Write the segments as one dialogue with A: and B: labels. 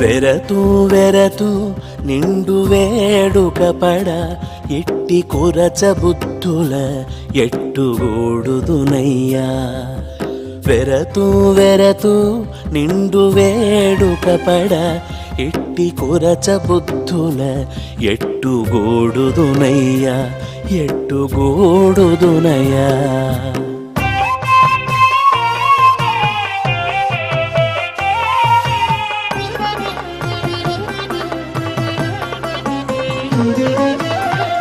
A: వెరతూ వెరతూ నిండు వేడుక పడ ఎట్టి కొరచ బుద్ధుల ఎట్టుగూడుదునయ్యా. వెరతూ వెరతూ నిండు వేడుక పడ ఎట్టి కొరచ బుద్ధుల ఎట్టు గోడుదునయ్యా ఎట్టు గోడుదునయ్యా.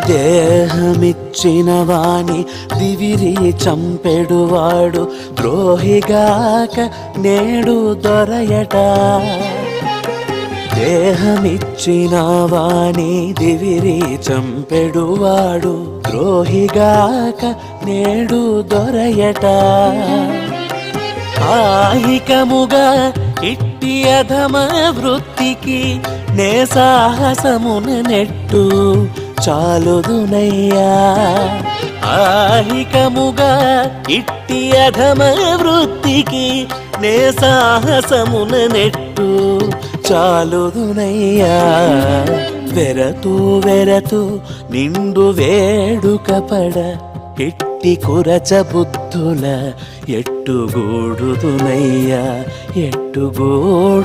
A: దేహమిచ్చిన వాణి దివిరి చంపెడువాడు. ద్రోహిగాక నేడు దొరయట. దేహమిచ్చిన వాణి దివిరి చంపెడువాడు. ద్రోహిగాక నేడు దొరయట. ఆహికముగా ఇట్టి అధమ వృత్తికి నే సాహసమున నెట్టు. చాలుదునయ్యా. ఆహికముగా ఇట్టి అధమ వృత్తికి నే సాహసమున నెట్టు. చాలుదునయ్యా. వెరతూ వెరతూ నిండు వేడుక పడ ఎట్టి కురచ బుద్ధుల ఎట్టుగూడుదునయ్యా ఎట్టుగూడుదునయ్యా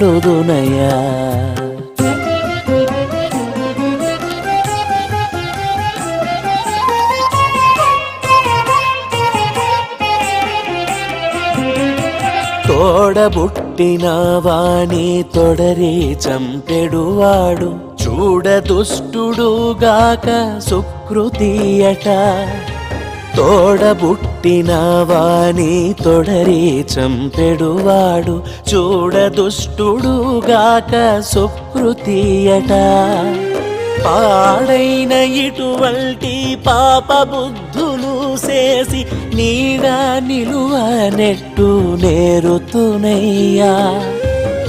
A: తోడబుట్టిన వాణి తొడరి చంపెడువాడు. చూడ దుష్టుడుగాక సుకృతియట తోడబుట్టిన వాణి తొడరి చంపెడువాడు. చూడ దుష్టుడుగాక సుకృతియట పాడైన ఇటువంటి పాప బుద్ధులు చేసి నీడ నిలువ నెట్టు నేరుతునయ్యా.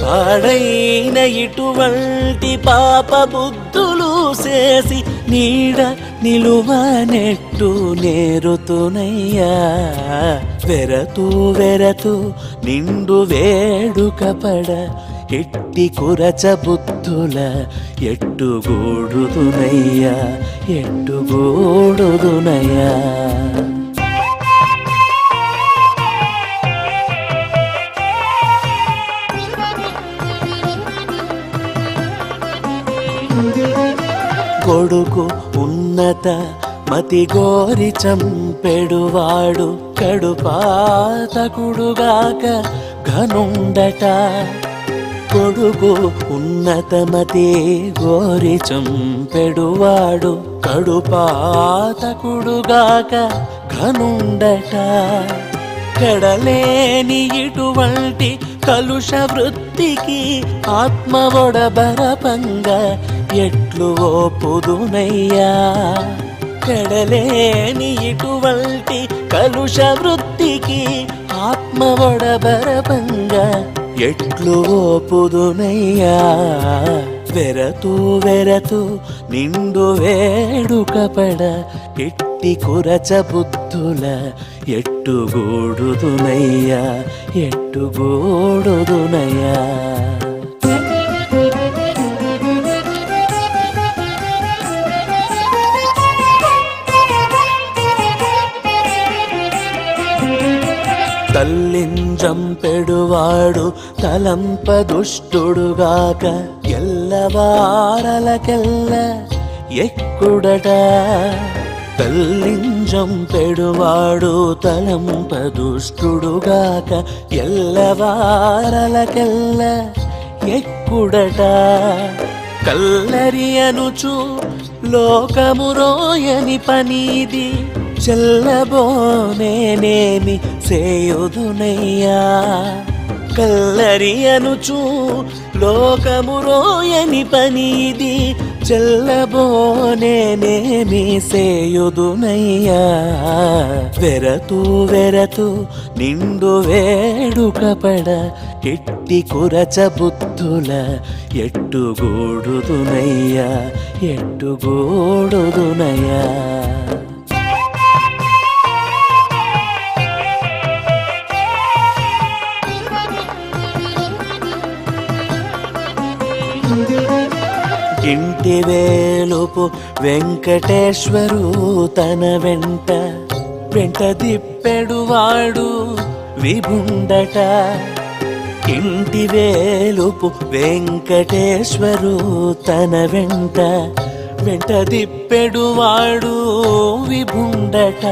A: పాడైన ఇటువంటి పాప బుద్ధులు చేసి నీడ నిలువ నెట్టు నేరుతునయ్యా. వెరతూ వెరతూ నిండు వేడుకపడ ఎట్టి కురచ బుద్ధుల ఎట్టుగోడుదునయ్యా ఎట్టుగూడుదునయ్యా కొడుకు ఉన్నత మతి గోరి చంపెడువాడు కడుపాతకుడుగాక ఘనుండట. కొడుకు ఉన్నతమతే గోరి చంపెడువాడు కడుపాతకుడుగాక ఘనుండట. కడలేని ఇటువంటి కలుష వృత్తికి ఆత్మ ఒడబరపంగ ఎట్లు ఓపుదునయ్యా. కడలేని ఇటువంటి కలుష వృత్తికి ఆత్మ ఒడబరపంగ ఎట్లు పొదునయ్యా వెరతూ వెరతూ నిండు వేడుకపడ ఎట్టి కురచ బుద్ధుల ఎట్టుగోడుదునయ్యా ఎట్టుగోడుదునయ్యా తల్లి చంపెడువాడు తలంప దుష్టుడుగాక ఎల్లవారలకెల్ల ఎక్కుడట. తల్లింజంపెడువాడు తలంప దుష్టుడుగాక ఎల్లవారలకెల్ల ఎక్కుడట. కల్లరి అనుచు లోకము రోయని పనీది సేయుదునయ్యా కల్లరి అనుచు లోకము రోయని పని ఇది చెల్లబోనేనేమి సేయుదునయ్యా వెరతు వెరతు నిండు వేడుక పడ ఎట్టి కురచ బుద్ధుల ఎట్టుగూడుదునయ్యా ఎట్టుగూడుదునయ్యా ఇంటి వేలుపు వెంకటేశ్వరు తన వెంట. వెంట దిప్పెడువాడు విభుండట. ఇంటి వేలుపు వెంకటేశ్వరు తన వెంట. వెంట దిప్పెడు విభుండట.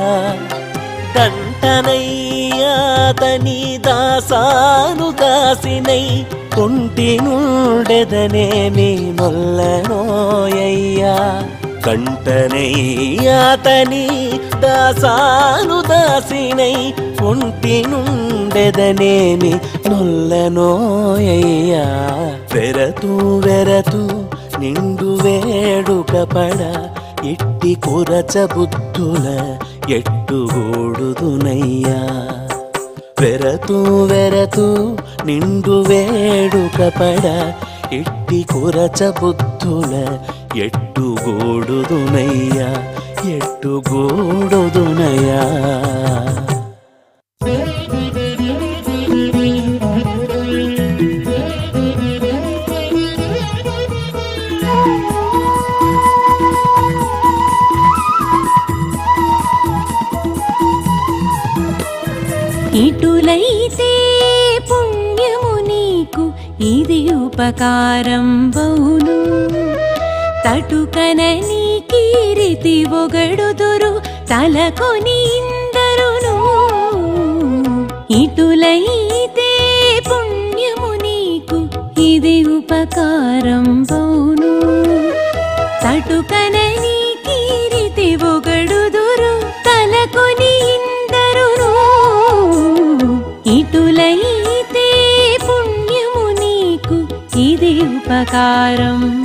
A: విభుండట దంటనయ్యాతని దాసాను దాసినై కొంటి నుండెదనే నుండెదనేమి నొల్లనోయ్యా కంటనయ్యాతని దాసాను దాసినై కొంటి నుండెదనేమి నొల్లనోయ్యా వెరతు వెరతు నిండు వేడుక పడ ఇట్టి కురచ బుద్ధుల ఎట్టుగూడుదునయ్యా వెరతు వెరతు నిండు వేడుక పడ ఇట్టి కురచ బుద్ధుల ఎట్టుగూడుదునయ్యా ఎట్టుగూడుదునయ్యా
B: ఇటులైతే పుణ్యము నీకు ఇది ఉపకారం బౌను తటుకన నీ కీరితి ఒగడుదురు తలకొని ఇందరును ఇటులైతే పుణ్యము నీకు ఇది ఉపకారం ఉపకారం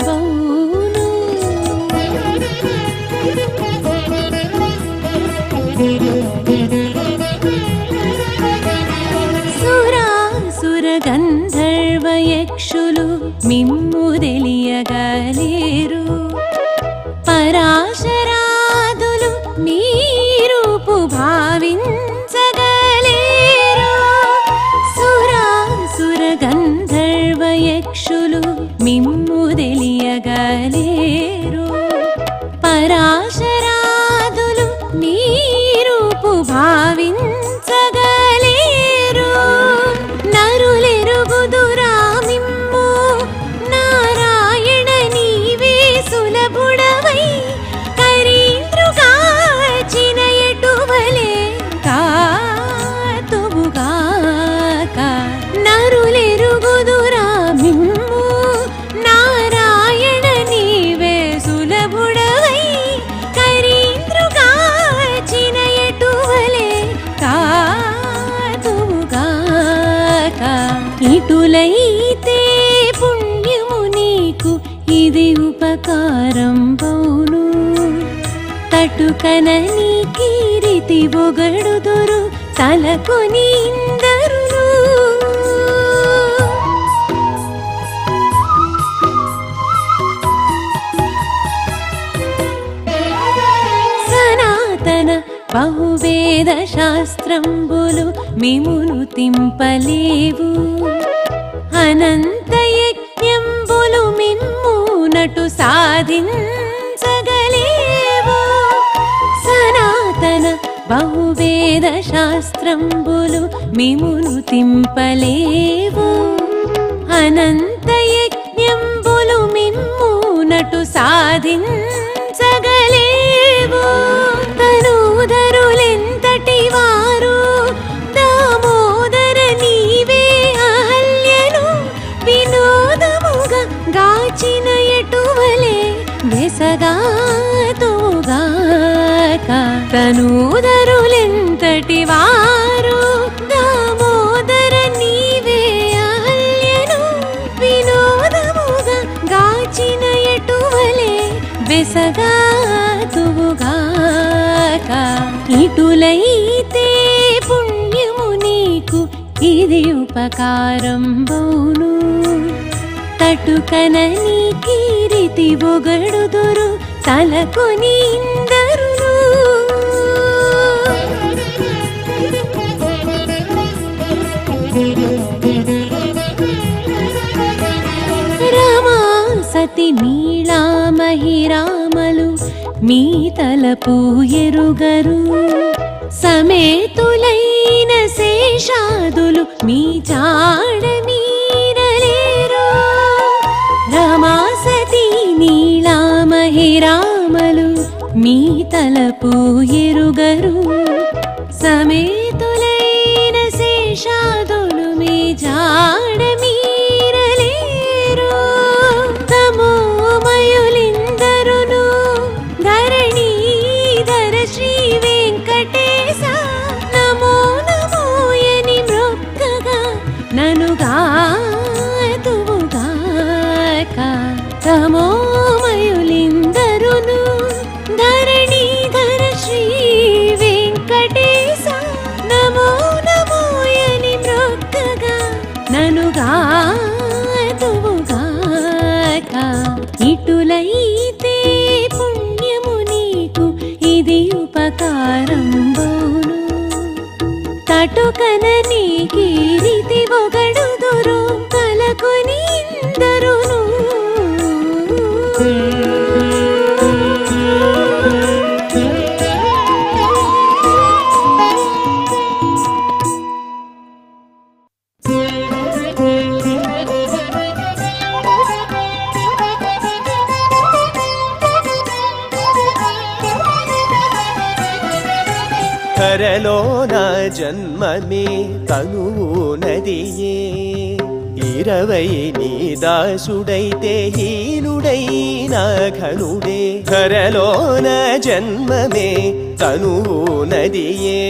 B: తటుకన నీ కీరితి బొగడుదురు తలకొని ఇందరును సనాతన బహువేద శాస్త్రంబులు మిమును తింపలేవు. అనంత శాస్త్రంబులు మిమును తింపలేవు. అనంత యజ్ఞంబులు మిమ్ము నటు సాధించగలేవు. తనూదరులెంతటి వారు దామోదర నీవే అహల్యను వినోదముగా గాచిన ఎటువలే వెసగాతుగాక తనూదరులెంతటి ఇది ఉపకారం బౌను తటుకన నీ కీరితి ఒగడుదురు తలకొని ఇందరును. రామా సతి నీళా మహిరామలు మీ తలపు ఎరుగరు.
C: జన్మమే తనువు నదియే. ఇరవై నీ దాసుడైతే హీనుడై నాఘనుడే కరలోన జన్మమే తనువు నదియే.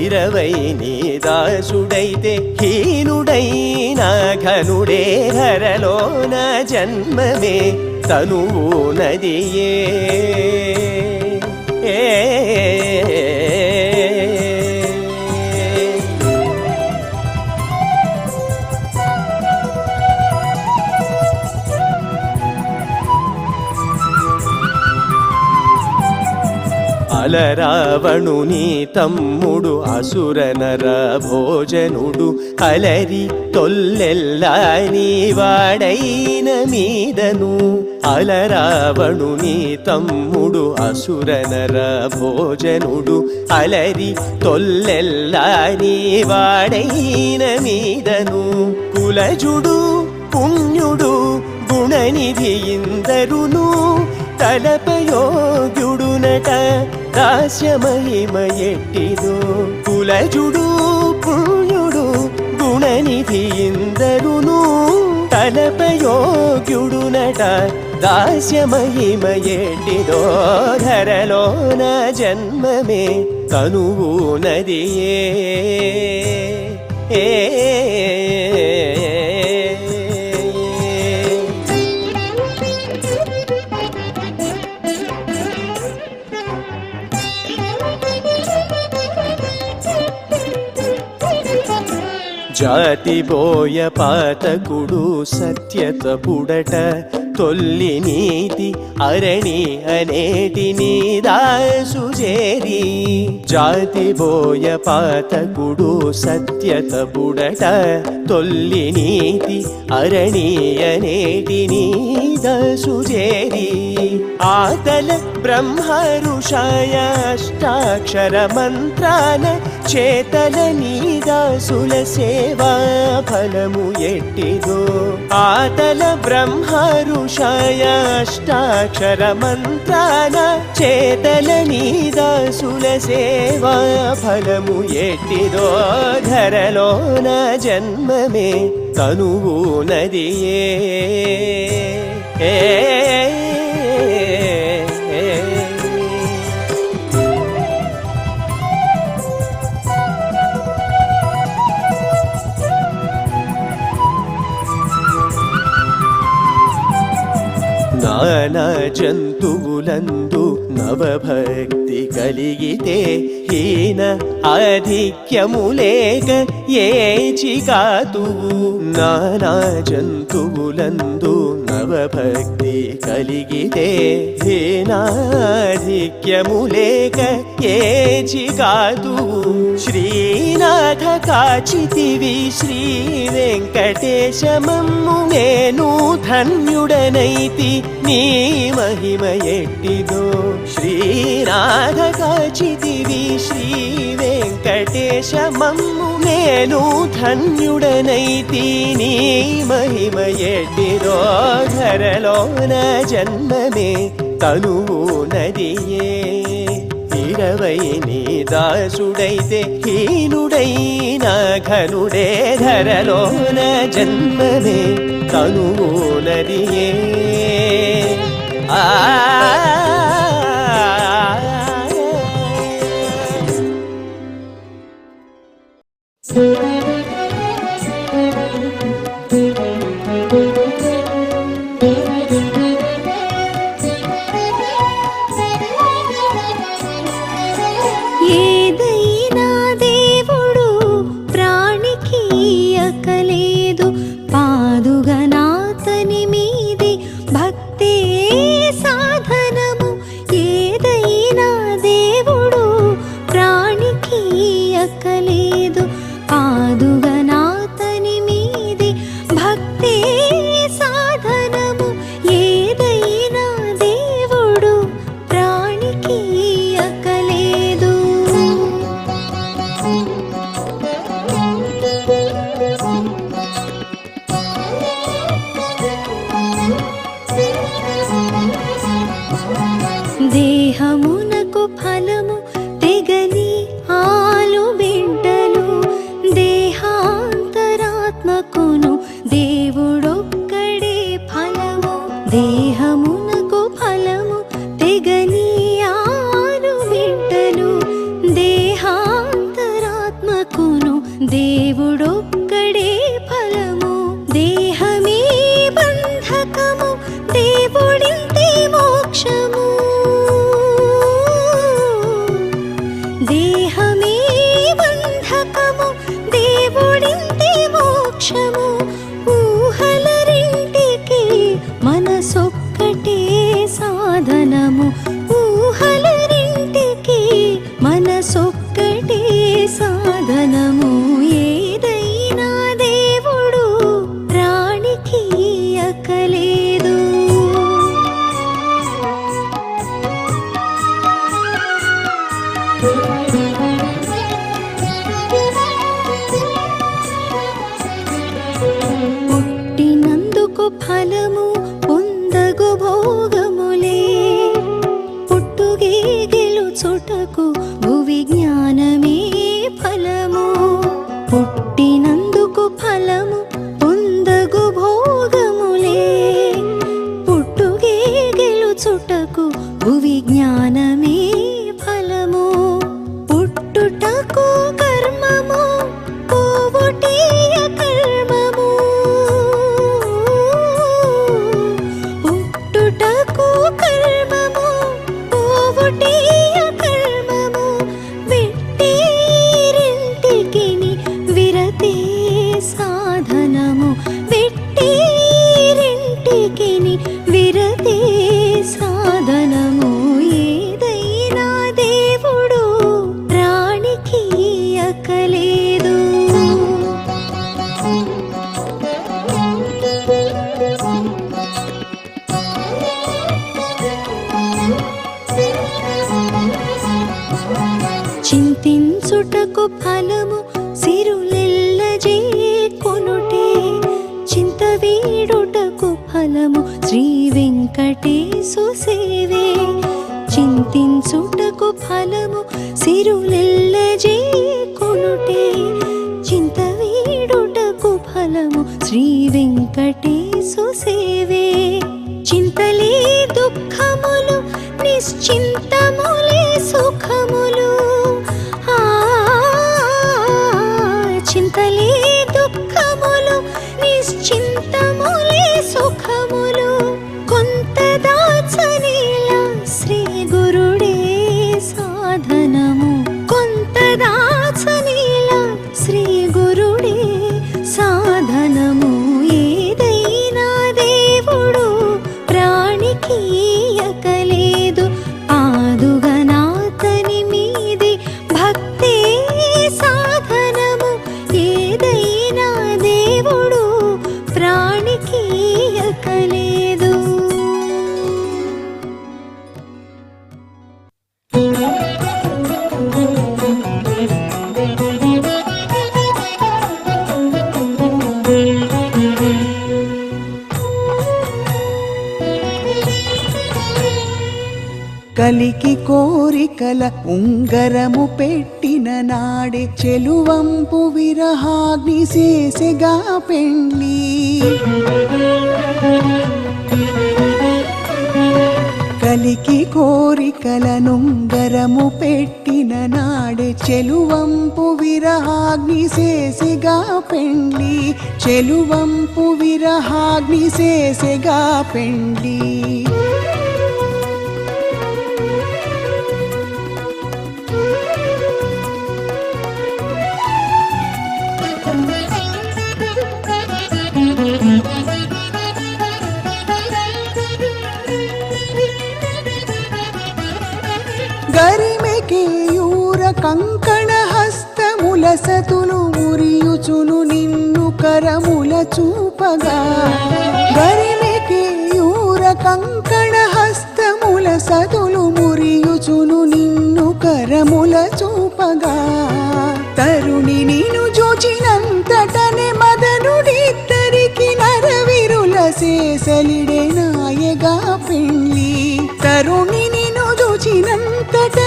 C: ఇరవై నీ దాసుడైతే హీనుడై నాఘనుడే ధరలోన జన్మమే తనువు నదియే. అలరావణుని తమ్ముడు అసురనర భోజనుడు అలరి తొల్లెల్లా వాడైన మీదను అలరావణుని తమ్ముడు అసురనర భోజనుడు అలరి తొల్లెల్లా వాడైన మీదను కులజుడు పుణ్యుడు గుణనిధి ఇందరును తలపయోగ్యుడునట దాస్యమహిమ ఎట్టిదో కులజుడు పుణ్యుడు గుణనిధి ఇందరును తలపయోగ్యుడునట దాస్యమహిమ ఎట్టిదో ధరలోన జన్మమే తనువు జాతి బోయ పాతకుడు సత్యత పుడట తొల్లి నీతి అరణి అనేటి నీదాసు చేరి జాతి బోయ పాతకుడు సత్యత పుడట తొల్లి నీతి అరణి అనేటి నీ దాసు చేరి ఆతల బ్రహ్మ ఋషాయ అష్టాక్షర చేతల నీదాసుల సేవా ఫలము ఎట్టిదో. ఆతల బ్రహ్మ ఋషాయ అష్టాక్షర చేతల నీదాసుల సేవా ఫలము ఎట్టిదో. ధరలోన జన్మమే తనువు నదియే. ఏ నానా జంతువులందు నవభక్తి కలిగితే హీన ఆధిక్యములేక ఏ చికాతువు నానా జంతువులందు భవభక్తి కలిగితే ధీనాధిక్యములేక ఏచి కాదు శ్రీనాథ కాచితివి శ్రీ వెంకటేశమమ్ము నేను ధన్యుడనైతి నీ మహిమ ఎట్టిదో. శ్రీనాథ కాచితివి శ్రీ వెంకటేశ మమ్ము నేను ధన్యుడనైతీని మహిమ ఎట్టిరో ధరలోన జన్మమే. తనువు నదియే. ఇరవై నీ దాసుడైతే హీనుడై ఘనుడే ధరలోన జన్మమే. తనువు నదియే. ఆ
D: దేవుడు
E: टीके కోరికల ఉంగరము పెట్టిన నాడే చెలువంపు విరహాగ్ని చేసెగా పెళ్ళి. కలికి కోరికల నుంగరము పెట్టిన నాడే చెలువంపు విరహాగ్ని చేసెగా పెళ్ళి. చెలువంపు విరహాగ్ని చేసెగా పెళ్ళి. హస్తముల సతులు మురియుచును నిన్ను కరముల చూపగా. గరిమెకేయూర కంకణ హస్తముల సతులు మురియుచును నిన్ను కరముల చూపగా. తరుణి నిన్ను జోచినంతటనే మదనుడిద్దరికి నరవిరుల సేసలిడే నాయగా పెళ్ళి. తరుణి నిన్ను చూచినంతట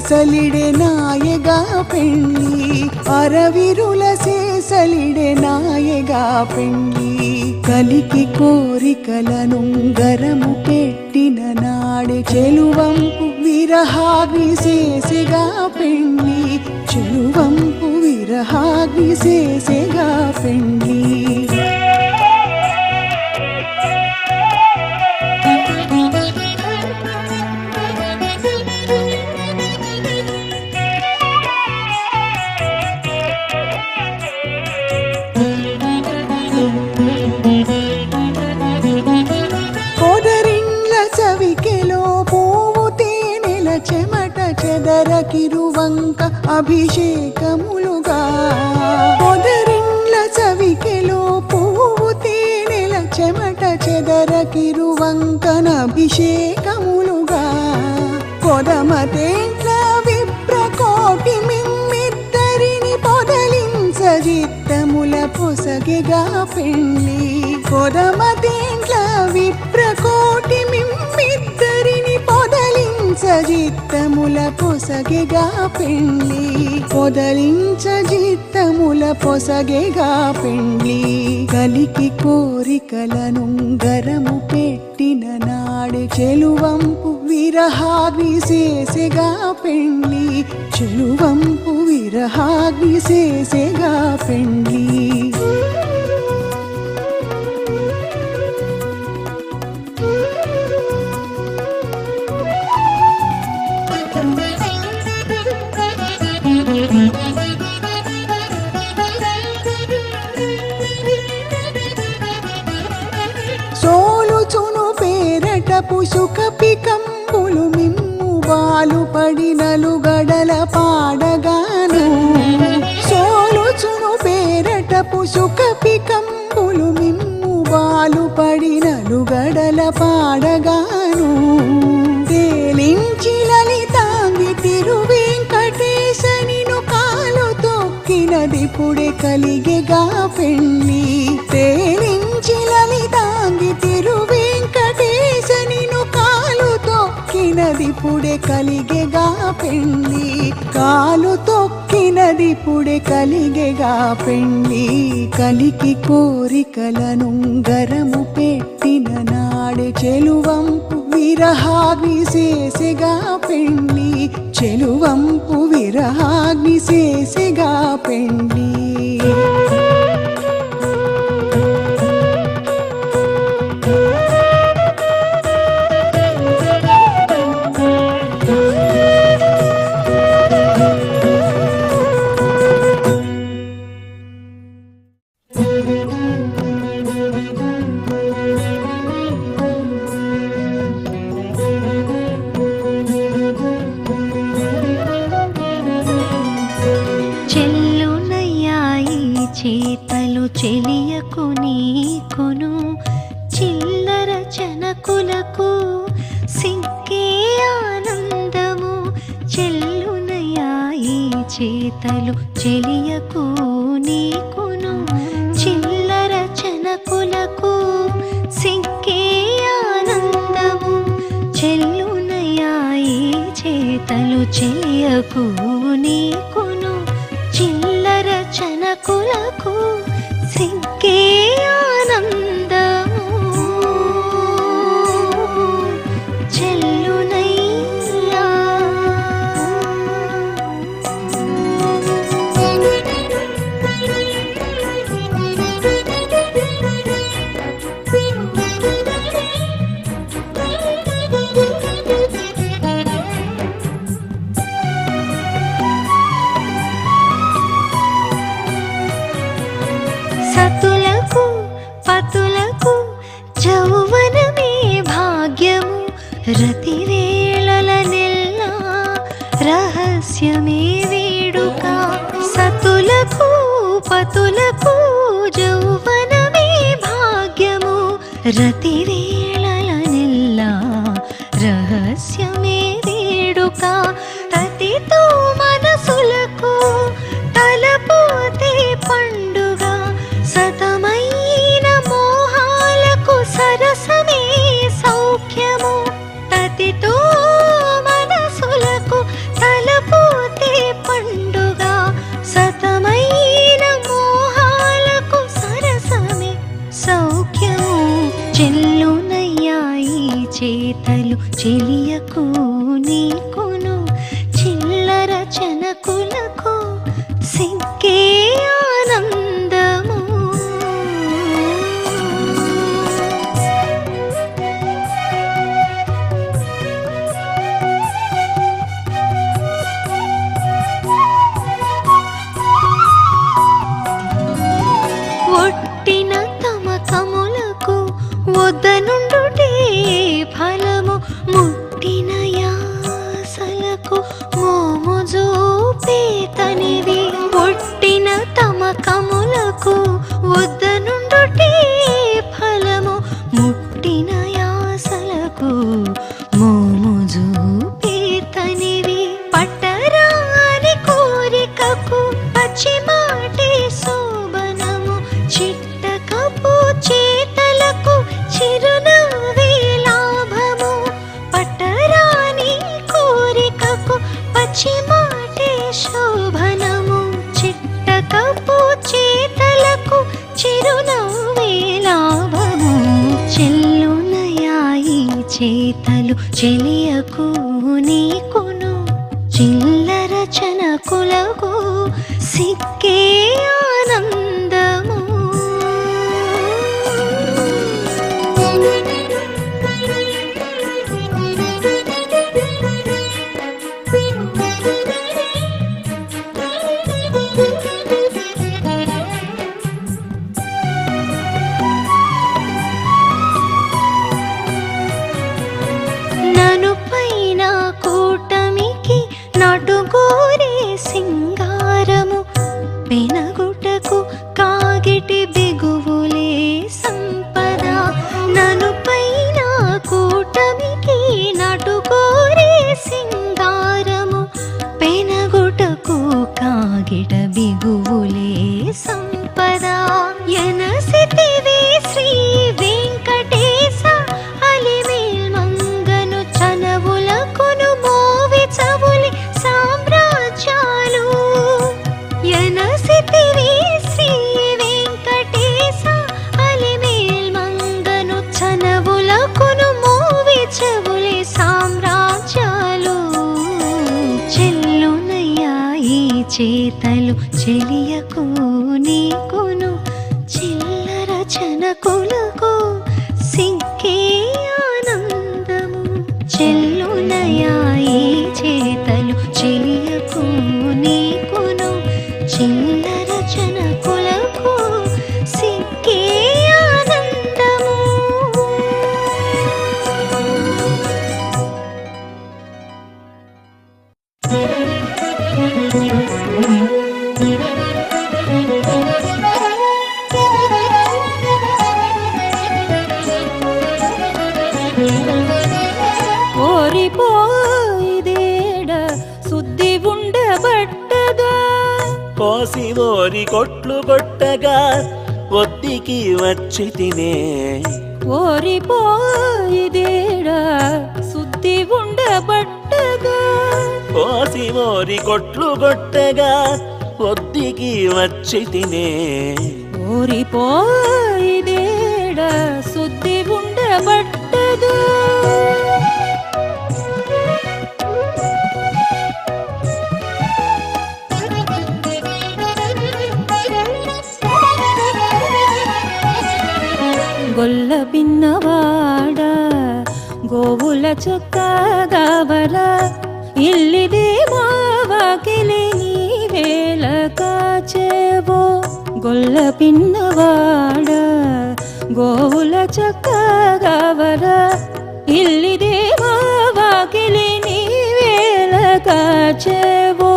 E: సేసలిడే నాయగా పెళ్ళి అరవిరుల సేసలిడే నాయగా పెళ్ళి కలికి కోరికలను గరము పెట్టిన నాడే చెలువంపు విరహాగ్ని చేసెగా పెళ్ళి చెలువంపు విరహాగ్ని చేసెగా పెళ్ళి అభిషేకములుగా. పొదరిండ్ల చవికెలో పువ్వు తేనెల చెమట చెదరకిరువంకన అభిషేకములుగా. కొదమ తేంట్ల విప్రకోటి మిమ్మిద్దరిని పొదలించజిత్తముల పొసగిగా పెళ్ళి. కొదమ తేంట్ల విప్రకోటి మిమ్మిద్దరిని పొదలించజిత్తముల పొసగెగా పెళ్ళి పొదలించజిత్తముల పొసగెగా పెళ్ళి కలికి కోరికలను గరము పెట్టిన నాడు చెలువంపు విరహాగ్ని చేసెగా పెళ్ళి చెలువంపు విరహాగ్ని చేసెగా పెళ్ళి పేరటపు సుఖపికంబులు మిమ్ము బాలు పడినలు గడల పాడగాను. సోలుచును పేరటపు సుఖపికంబులు మిమ్ము బాలు పడినలు గడల పాడగాను. తేలించి లలితాంగి తిరువెంకటేశనిను కాలు తొక్కినది పుడే కలిగెగా పెళ్ళి. తేలించి లలితాంగి తొక్కినది పుడే కలిగెగా పెళ్ళి కాలు తొక్కినది పుడే కలిగెగా పెళ్ళి కలికి కోరికలను గరము పెట్టిన నాడే చెలువంపు విరహాగ్ని చేసెగా పెళ్ళి చెలువంపు విరహాగ్ని చేసెగా పెళ్ళి
D: చేతలు చెలియకు నీకును చిల్లర చనకులకు సిగ్గే ఆనందము. చెల్లునయా ఈ చేతలు చెలియకు వరకు నీ ప్రతి వేళల రహస్యమే వేడుక కాచి మాటే శోభనము. చిట్టకపు చేతలకు చిరునవ్వే లాభము. చెల్లునయాయి చేతలు చెలియకు నీకును. చిల్లరచనకులకు సిక్కే చేతలు చెలియకు నీకును. చిల్లర చనకులకు
A: సింకే ఓరి కొట్లు కొట్టగా ఒత్తికి వచ్చి తినే.
B: ఓరిపోయిదేడా శుద్ధి ఉండబట్టగా.
A: కోసి ఓరి కొట్లు కొట్టగా ఒత్తికి వచ్చి తినే.
B: ఓరిపోయిదేడా శుద్ధి ఉండబట్టగా. గొల్ల పిన్నవాడ గోవుల చొక్కగవర ఇల్లిదే మావాకిలి నీ వేల కాచేవో. గొల్ల పిన్నవాడ గోవుల చొక్కగవర ఇల్లిదే మావాకిలి నీ వేల కాచేవో.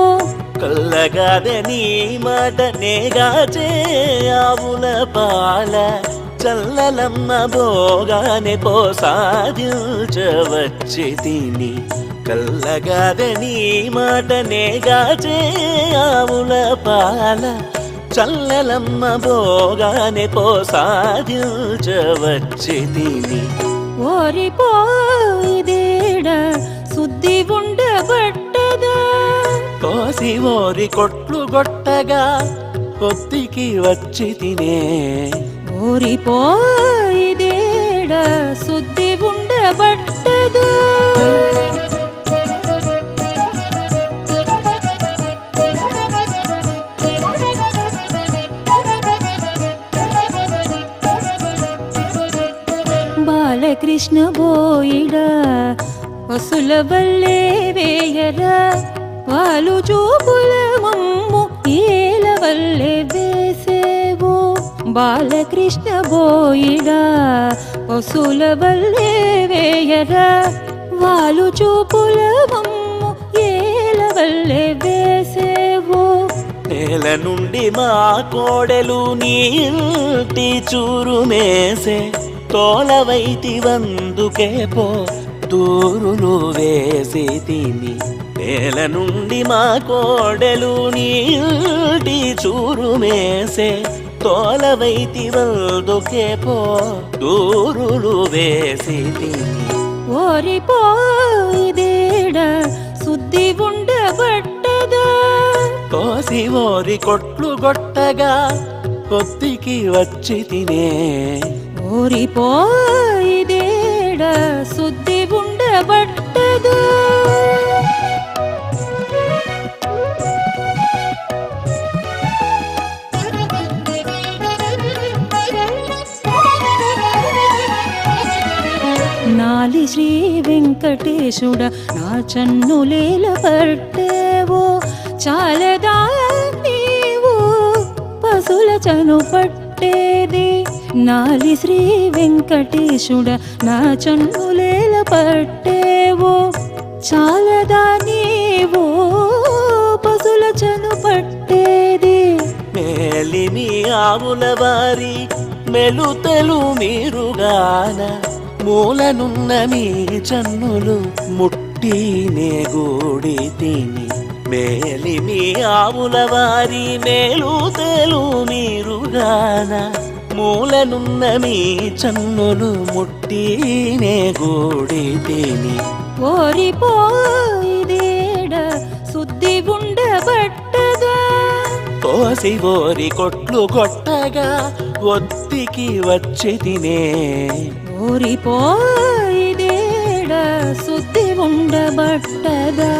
A: కల్లగాదే నీ మాట నేగాచే ఆవుల పాల చల్లలమ్మ భోగానే పోసాదించవచ్చి తిని. కల్లగాదే నీ మాట నేగాచే ఆవుల పాల. చల్లలమ్మ భోగానే పోసాదించవచ్చి తిని.
B: ఓరిపోయిదేడా శుద్ధి ఉండబట్టదా?
A: కోసి ఓరి కొట్లు గొట్టగా ఒత్తికి వచ్చి తినే.
B: ఓరిపోయిదేడా శుద్ధి ఉండబట్టదు బాలకృష్ణ బోయిడ పశుల వల్లే వేయరా. వాలు చూపుల మమ్ము ఏల వల్లే వేసేవో బాలకృష్ణ బోయిడా పశుల వల్లే వేయరా వాళ్ళు చూపుల మమ్ము ఏల వల్లే వేసేవో.
A: నేల నుండి మా కోడెలు నీటి చూరు మేసే తోలవైతి వందుకే పో దూరులు వేసి తిని. నేల నుండి మా కోడెలు నీటి చూరు మేసే తోలవైతి వందుకే పో దూరులు వేసి తిని
B: ఓరిపోయిదేడా శుద్ధి ఉండబట్టదా?
A: కోసి ఓరి కొట్లు గొట్టగా కొత్తికి వచ్చి తినే.
B: ఓరిపోయిదేడా శుద్ధి ఉండబట్టదా? నాలి శ్రీ వెంకటేశుడ నా చన్నులేల పట్టేవో. చాలదా నీవు పశుల చను పట్టేది. నాలి శ్రీ వెంకటేశుడ నా చన్నులేల పట్టేవో. చాలదా నీవు పశుల చను పట్టేది.
A: మేలిమి ఆవుల వారి మెలుతెలు మీరుగాన మూలనున్న మీ చన్నులు ముట్టినే గూడి తిని మేలిమి ఆవుల వారి మేలుతెలు మీరుగాన మూలనున్న మీ చన్నులు ముట్టినే గూడి తిని
B: ఓరిపోయిదేడా శుద్ధి ఉండబట్టదా
A: కోసి ఓరి కొట్లు కొట్టగా ఒత్తికి వచ్చి తినే
B: ఓరిపోయిదేడా శుద్ధి ఉండబట్టదా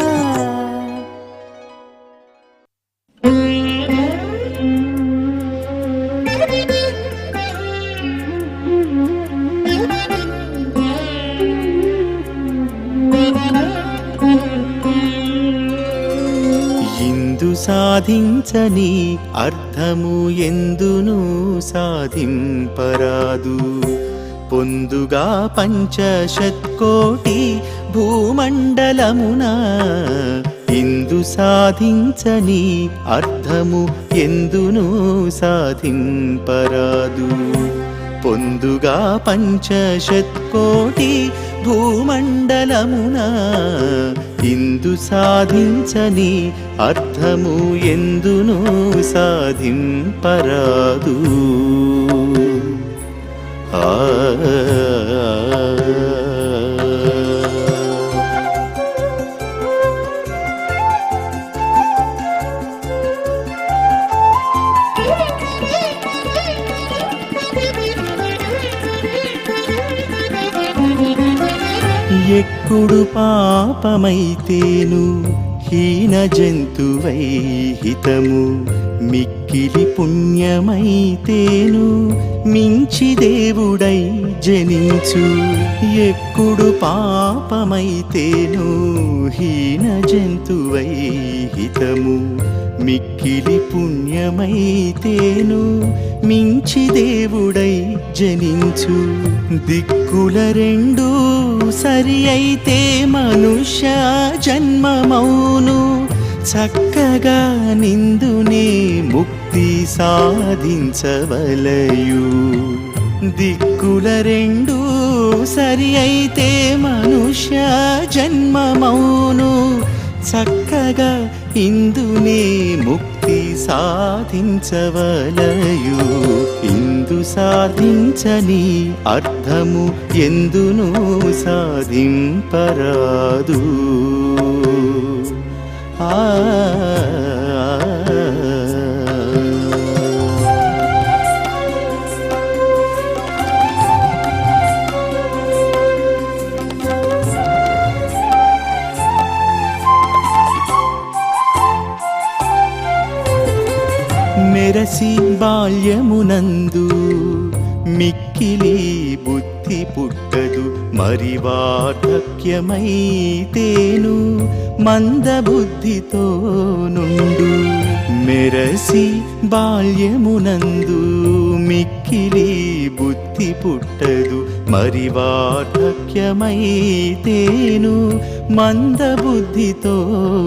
F: సాధించని అర్థము ఎందును సాధింపరాదు. పొందుగా పంచశత్కోటి భూమండలమున ఇందు సాధించని అర్థము ఎందును సాధింపరాదు? పొందుగా పంచశత్కోటి భూమండలమున ఇందు సాధించని అర్థము ఎందును సాధింపరాదు? ఆ ఎక్కుడు పాపమైతేను హీన జంతువై హితము మిక్కిలి పుణ్యమైతేను మించి దేవుడై జనించు. ఎక్కుడు పాపమైతేను హీన జంతువై హితము. మిక్కిలి పుణ్యమైతేను మించి దేవుడై జనించు. దిక్కుల రెండు సరి అయితే మనుష్య జన్మమౌను. చక్కగా నిందునే ముక్తి సాధించవలయు. దిక్కుల రెండు సరి అయితే మనుష్య జన్మమౌను. చక్కగా ఇందునే ముక్తి సాధించవలయు. ఇందు సాధించని అర్థము ఎందును సాధింపరాదు. ఆ మెరసి బాల్యమునందు మిక్కిలి బుద్ధి పుట్టదు మరి వార్ధక్యమైతేను మందబుద్ధితో నుండు మెరసి బాల్యమునందు మిక్కిలి బుద్ధి పుట్టదు. మరి వార్ధక్యమైతేను మందబుద్ధితో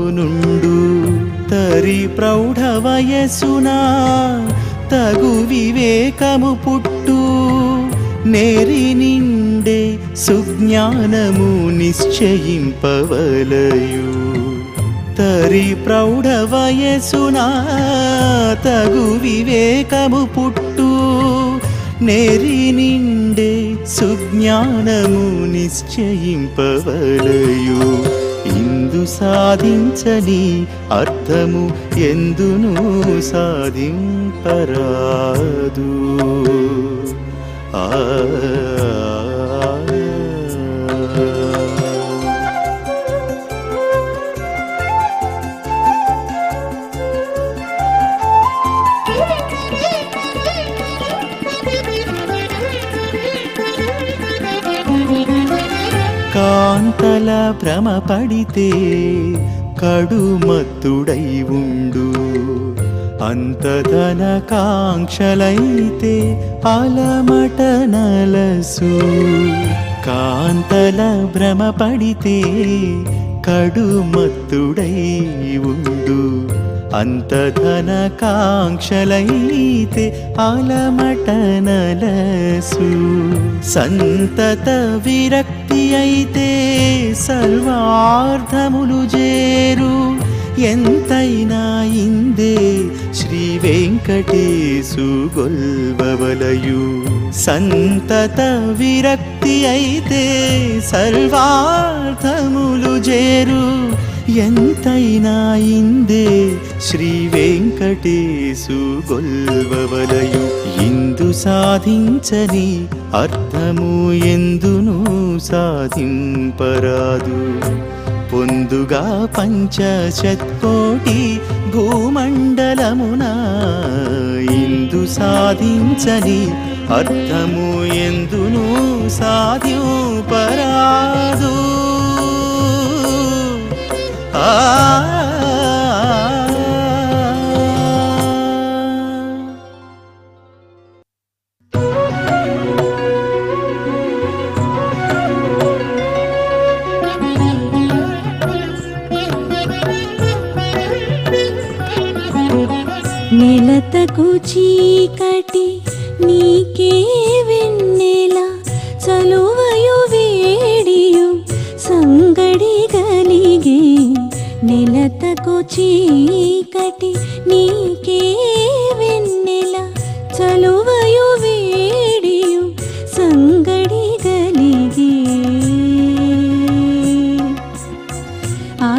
F: నుండు తరి ప్రౌఢ వయసునా తగు వివేకము పుట్టు. నేరి నిండే సుజ్ఞానము నిశ్చయింపవలయు. తరి ప్రౌఢ వయసునా తగు వివేకము పుట్టు. నెరి నిండే సుజ్ఞానము నిశ్చయింపవలయు. ఇందు సాధించని అర్థము ఎందును సాధింపరాదు. ఆ కాంతల భ్రమ పడితే కడుమత్తుడై ఉండు. అంతధన కాంక్షలైతే అలమట నలసు. కాంతల భ్రమ పడితే కడుమత్తుడై ఉండు. అంతధన కాంక్షలైతే అలమట సంతత విరక్తి అయితే సర్వార్థములు చేరు. ఎంతైనా ఇందే శ్రీ వెంకటేశు గొల్వవలయు. సంతత విరక్తి అయితే సర్వార్థములు చేరు. ఎంతైనా ఇందే శ్రీ వెంకటేశు గొల్వవలయు ఇందు సాధించని అర్థము ఎందును సాధింపరాదు. పొందుగా పంచశత్కోటి భూమండలమున ఇందు సాధించని అర్థము ఎందును సాధ్యోపరాదు ఆ
B: నెలతకు చీక చీకటి నీకే వెన్నెల చలువయు వేడియు సంగడి గలిగే ఆ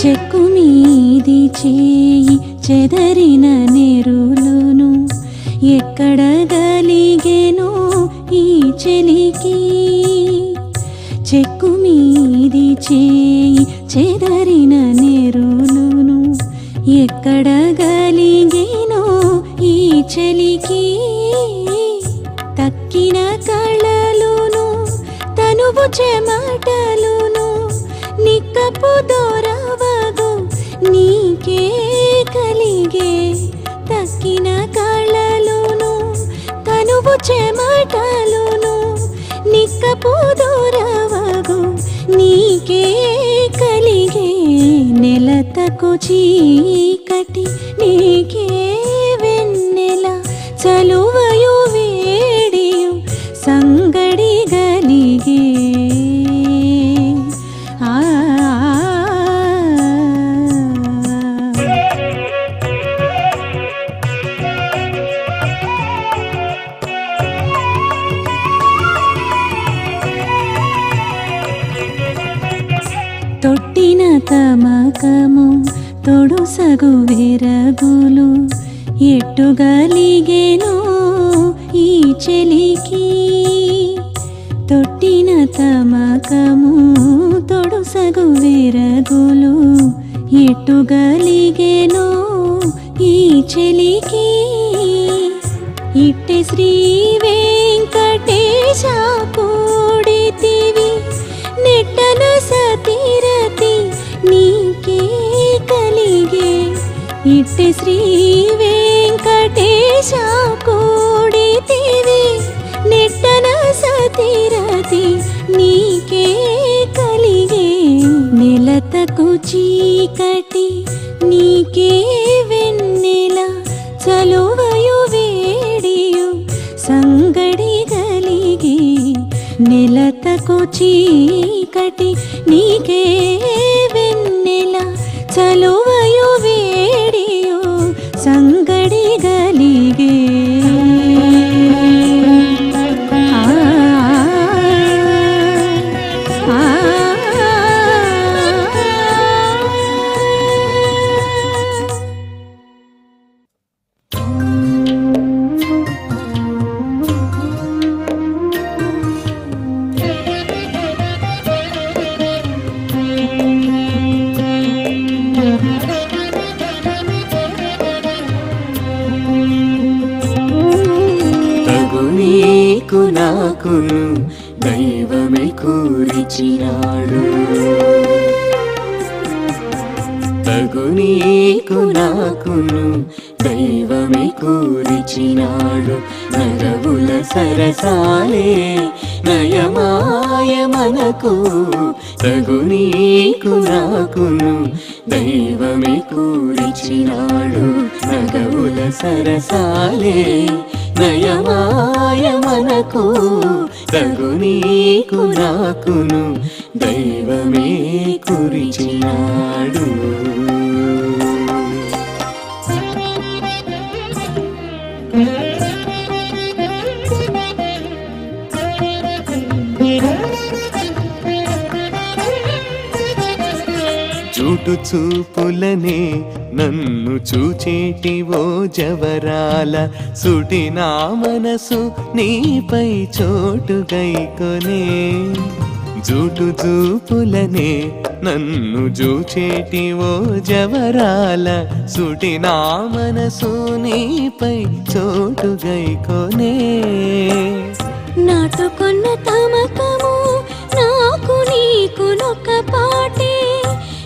B: చెక్కు మీది చేయి చెదరిన నెరులును ఎక్కడ గలిగెనో ఈ చెలికి. చెక్కు మీది చేయి చెదరిన నెరులును ఎక్కడ గలిగెనో ఈ చెలికి. తక్కిన కళలును తనువు చెమా నెలతకు చీకటి నీ తొడుసగు ఎట్టుగలిగేను ఈ చెలికి? తొట్టిన తమకము తొడుసగు వెరగులు ఎట్టుగలిగేను ఈ చెలికి? ఇట్టె శ్రీ వెంకటేశాపు ఇట్టి శ్రీ వెంకటేశ కూడితివి నెట్టన సతీరతి నీకే కలిగే. నెలతకు చీకటి నీకే వెన్నెల చలువయు వేడియు సంగడి గలిగి నెలతకు చీకటి నీకే వెన్నెల
G: చలో సరసాలే నయమాయ మనకు. తగునీకు నాకును దైవమే కూరిచినాడు నగవుల సరసాలే నయమాయ మనకు. తగునీకు నాకును దైవమే కురిచినాడు.
H: అటు చూపులనే నన్ను చూచేటివో జవరాల సుటి నా మనసు నీపై చోటు గైకొనే జూటు చూపులనే నన్ను జూచేటి జవరాల సుటి నా మనసు నీపై చోటు గైకొనే
B: నాటుకున్న తమకము నాకు నీకు నొక్క పాటే.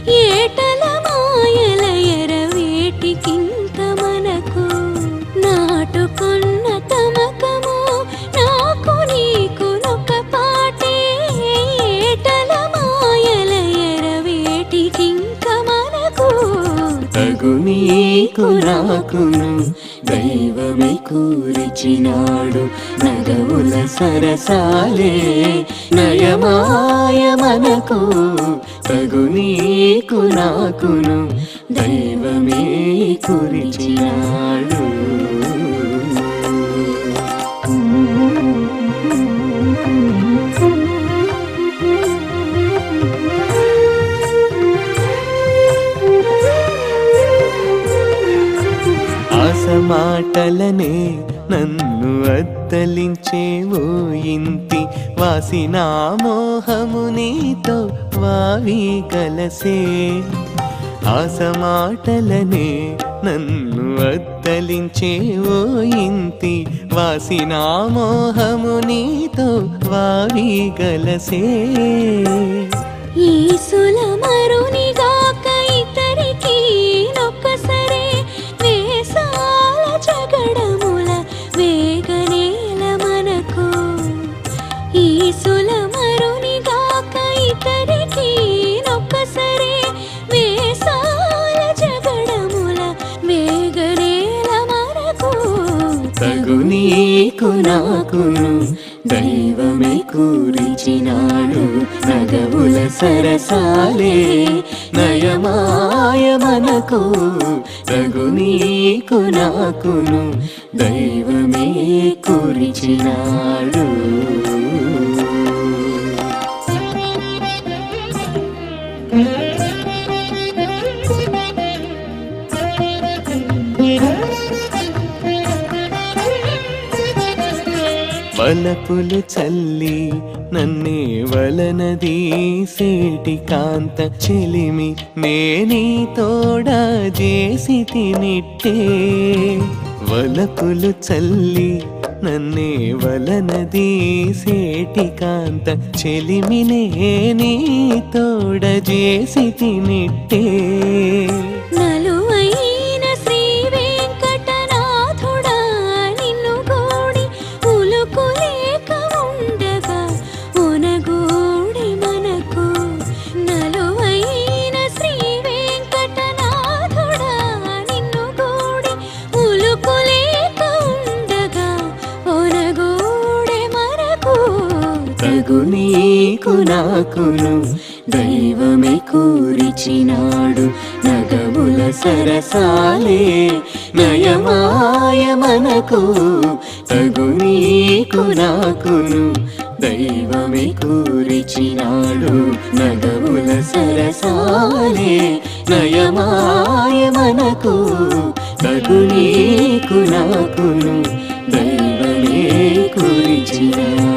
B: ఏటల మాయల ఎరవేటికింత మనకు నాటుకున్న తమకము నాకు నీకు నొక్క పాటే. ఏటల మాయల ఎరవేటికింక మనకు
H: తగు నీకు నాకును దైవమే కూరిచినాడు నగవుల సరసాలే నయమాయ మనకు. నీకు నాకును దైవమే కురిచినాడు. మాటలనే నన్ను అద్దలించే ఓ ఇంటి వాసిన మోహము నీతో వావి కలసే ఆస మాటలనే నన్ను అద్దలించే ఓ ఇంటి వాసిన మోహము నీతో వావి కలసే
B: ఈ సులమరునిగాక
H: నీకు నాకును దైవమే కూరిచినాడు నగవుల సరసాలే. నయమాయ మనకు తగు నీకు నాకును దైవమే కూరిచినాడు. వలపులు చల్లి నన్నే వలనదీసేటి కాంత చెలిమి నేనీ తోడా చేసి తినిట్టే. వలపులు చల్లి నన్నే వలనదీసేటి కాంత చెలిమి నేనీ తోడ చేసి తినిట్టే. నీకు నాకును. దైవమే కూరిచినాడు నగముల సరసాలే. నయమాయ మనకు తగు నీకు నాకును. దైవమే కూరిచినాడు నగముల సరసాలే. నయమాయ మనకు తగు నీకు నాకును. దైవమే కూరిచినాడు